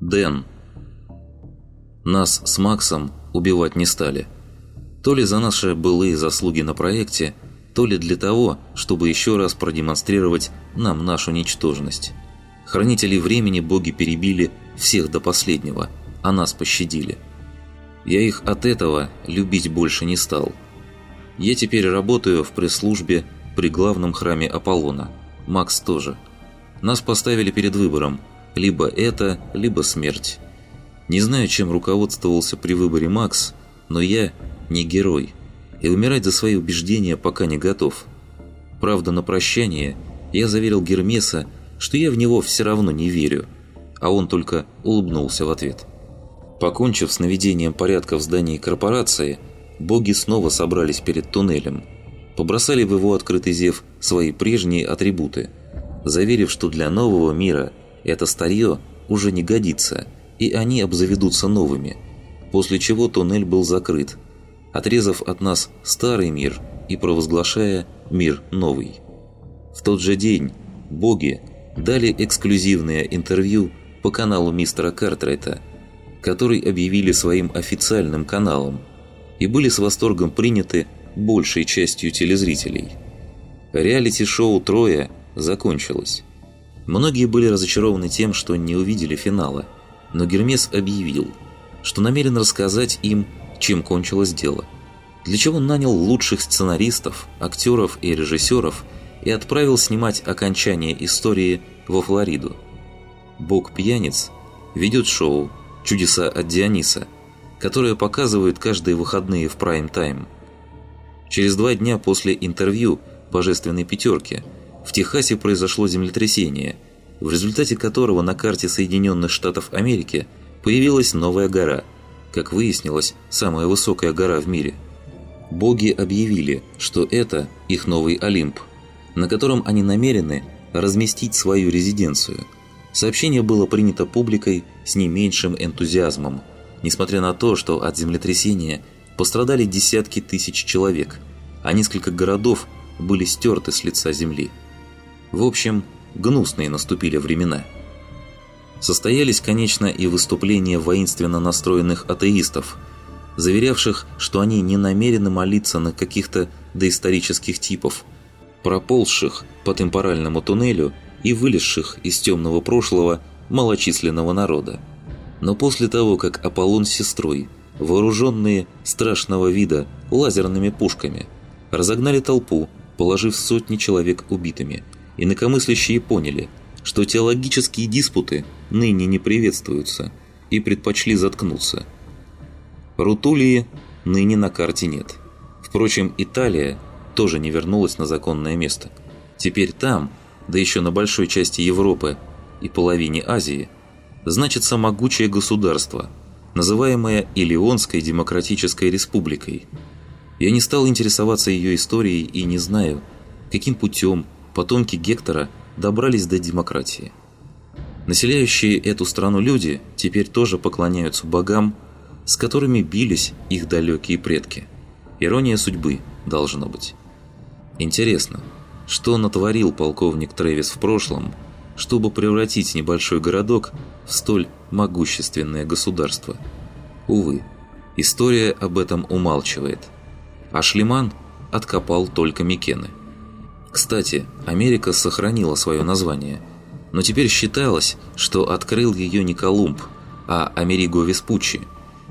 Дэн. Нас с Максом убивать не стали. То ли за наши былые заслуги на проекте, то ли для того, чтобы еще раз продемонстрировать нам нашу ничтожность. Хранителей времени боги перебили всех до последнего, а нас пощадили. Я их от этого любить больше не стал. Я теперь работаю в пресс-службе при главном храме Аполлона. Макс тоже. Нас поставили перед выбором – либо это, либо смерть. Не знаю, чем руководствовался при выборе Макс, но я не герой, и умирать за свои убеждения пока не готов. Правда, на прощание я заверил Гермеса, что я в него все равно не верю, а он только улыбнулся в ответ. Покончив с наведением порядка в здании корпорации, боги снова собрались перед туннелем, побросали в его открытый зев свои прежние атрибуты, заверив, что для нового мира – это старье уже не годится, и они обзаведутся новыми, после чего туннель был закрыт, отрезав от нас старый мир и провозглашая мир новый. В тот же день боги дали эксклюзивное интервью по каналу мистера Картрайта, который объявили своим официальным каналом и были с восторгом приняты большей частью телезрителей. Реалити-шоу «Троя» закончилось. Многие были разочарованы тем, что не увидели финала, но Гермес объявил, что намерен рассказать им, чем кончилось дело. Для чего нанял лучших сценаристов, актеров и режиссеров и отправил снимать окончание истории во Флориду. Бог-пьяниц ведет шоу «Чудеса от Диониса», которое показывают каждые выходные в прайм-тайм. Через два дня после интервью «Божественной пятерки» в Техасе произошло землетрясение, в результате которого на карте Соединенных Штатов Америки появилась новая гора, как выяснилось, самая высокая гора в мире. Боги объявили, что это их новый Олимп, на котором они намерены разместить свою резиденцию. Сообщение было принято публикой с не меньшим энтузиазмом, несмотря на то, что от землетрясения пострадали десятки тысяч человек, а несколько городов были стерты с лица земли. В общем, гнусные наступили времена. Состоялись, конечно, и выступления воинственно настроенных атеистов, заверявших, что они не намерены молиться на каких-то доисторических типов, проползших по темпоральному туннелю и вылезших из темного прошлого малочисленного народа. Но после того, как Аполлон с сестрой, вооруженные страшного вида лазерными пушками, разогнали толпу, положив сотни человек убитыми – инакомыслящие поняли, что теологические диспуты ныне не приветствуются и предпочли заткнуться. Рутулии ныне на карте нет. Впрочем, Италия тоже не вернулась на законное место. Теперь там, да еще на большой части Европы и половине Азии, значится могучее государство, называемое Илионской Демократической Республикой. Я не стал интересоваться ее историей и не знаю, каким путем потомки Гектора добрались до демократии. Населяющие эту страну люди теперь тоже поклоняются богам, с которыми бились их далекие предки. Ирония судьбы должно быть. Интересно, что натворил полковник Трэвис в прошлом, чтобы превратить небольшой городок в столь могущественное государство? Увы, история об этом умалчивает. А Шлеман откопал только Микены. Кстати, Америка сохранила свое название, но теперь считалось, что открыл ее не Колумб, а Америго Веспуччи,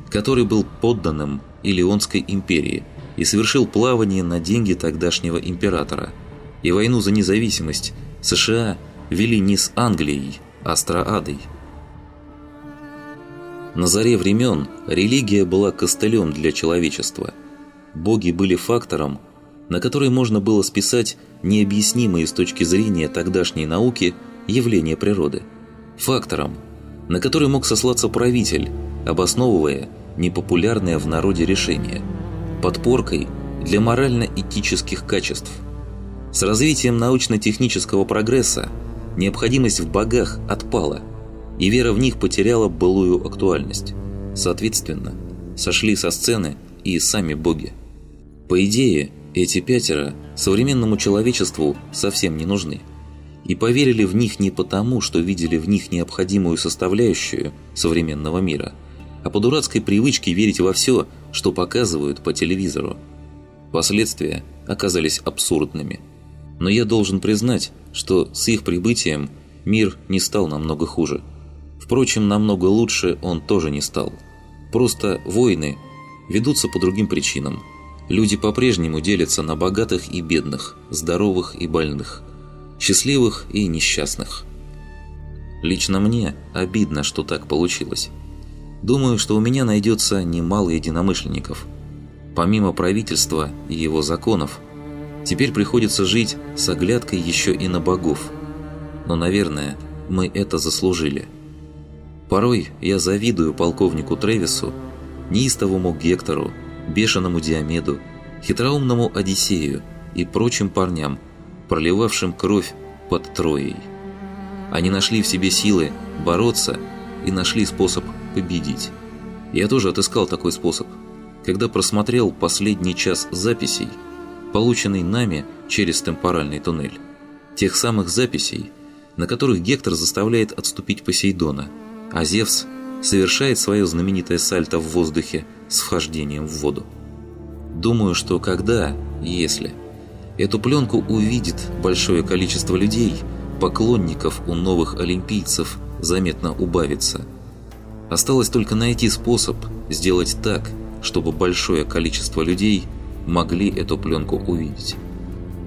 который был подданным Илионской империи и совершил плавание на деньги тогдашнего императора. И войну за независимость США вели не с Англией, а с Троадой. На заре времен религия была костылем для человечества. Боги были фактором, на который можно было списать необъяснимые с точки зрения тогдашней науки явления природы. Фактором, на который мог сослаться правитель, обосновывая непопулярное в народе решение. Подпоркой для морально-этических качеств. С развитием научно-технического прогресса необходимость в богах отпала, и вера в них потеряла былую актуальность. Соответственно, сошли со сцены и сами боги. По идее, эти пятеро современному человечеству совсем не нужны. и поверили в них не потому, что видели в них необходимую составляющую современного мира, а по дурацкой привычке верить во все, что показывают по телевизору. Последствия оказались абсурдными. Но я должен признать, что с их прибытием мир не стал намного хуже. Впрочем, намного лучше он тоже не стал. Просто войны ведутся по другим причинам. Люди по-прежнему делятся на богатых и бедных, здоровых и больных, счастливых и несчастных. Лично мне обидно, что так получилось. Думаю, что у меня найдется немало единомышленников. Помимо правительства и его законов, теперь приходится жить с оглядкой еще и на богов. Но, наверное, мы это заслужили. Порой я завидую полковнику Тревису, неистовому Гектору, бешеному Диомеду, хитроумному Одиссею и прочим парням, проливавшим кровь под Троей. Они нашли в себе силы бороться и нашли способ победить. Я тоже отыскал такой способ, когда просмотрел последний час записей, полученный нами через темпоральный туннель. Тех самых записей, на которых Гектор заставляет отступить Посейдона, а Зевс совершает свое знаменитое сальто в воздухе с вхождением в воду. Думаю, что когда, если эту пленку увидит большое количество людей, поклонников у новых олимпийцев заметно убавится. Осталось только найти способ сделать так, чтобы большое количество людей могли эту пленку увидеть.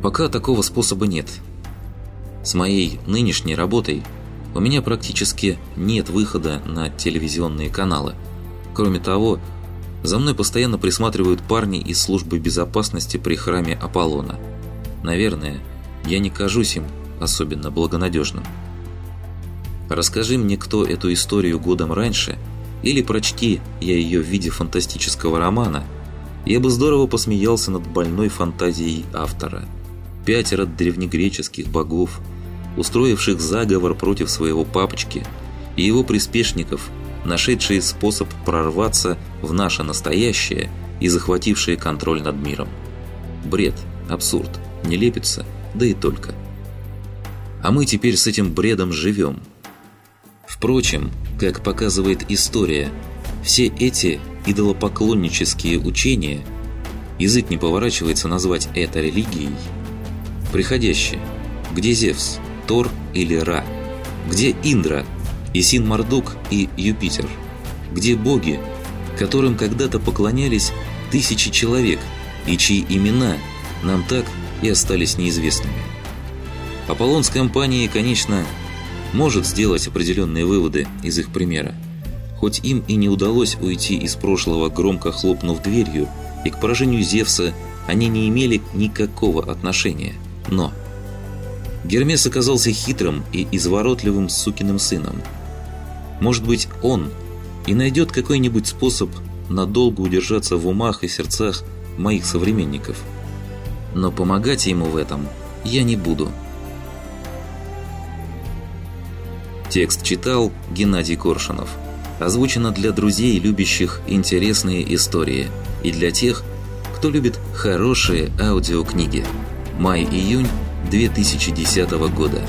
Пока такого способа нет. С моей нынешней работой – у меня практически нет выхода на телевизионные каналы. Кроме того, за мной постоянно присматривают парни из службы безопасности при храме Аполлона. Наверное, я не кажусь им особенно благонадежным. Расскажи мне кто эту историю годом раньше, или прочти я ее в виде фантастического романа, я бы здорово посмеялся над больной фантазией автора. Пятеро древнегреческих богов – устроивших заговор против своего папочки и его приспешников, нашедшие способ прорваться в наше настоящее и захватившие контроль над миром. Бред, абсурд, нелепица, да и только. А мы теперь с этим бредом живем. Впрочем, как показывает история, все эти идолопоклоннические учения, язык не поворачивается назвать это религией, приходящие, где Зевс – Тор или Ра? Где Индра, Исин Мардук и Юпитер? Где боги, которым когда-то поклонялись тысячи человек и чьи имена нам так и остались неизвестными? Аполлон с компанией, конечно, может сделать определенные выводы из их примера. Хоть им и не удалось уйти из прошлого, громко хлопнув дверью, и к поражению Зевса они не имели никакого отношения. Но Гермес оказался хитрым и изворотливым сукиным сыном. Может быть, он и найдет какой-нибудь способ надолго удержаться в умах и сердцах моих современников. Но помогать ему в этом я не буду. Текст читал Геннадий Коршунов. Озвучено для друзей, любящих интересные истории, и для тех, кто любит хорошие аудиокниги. Май-июнь 2010 года.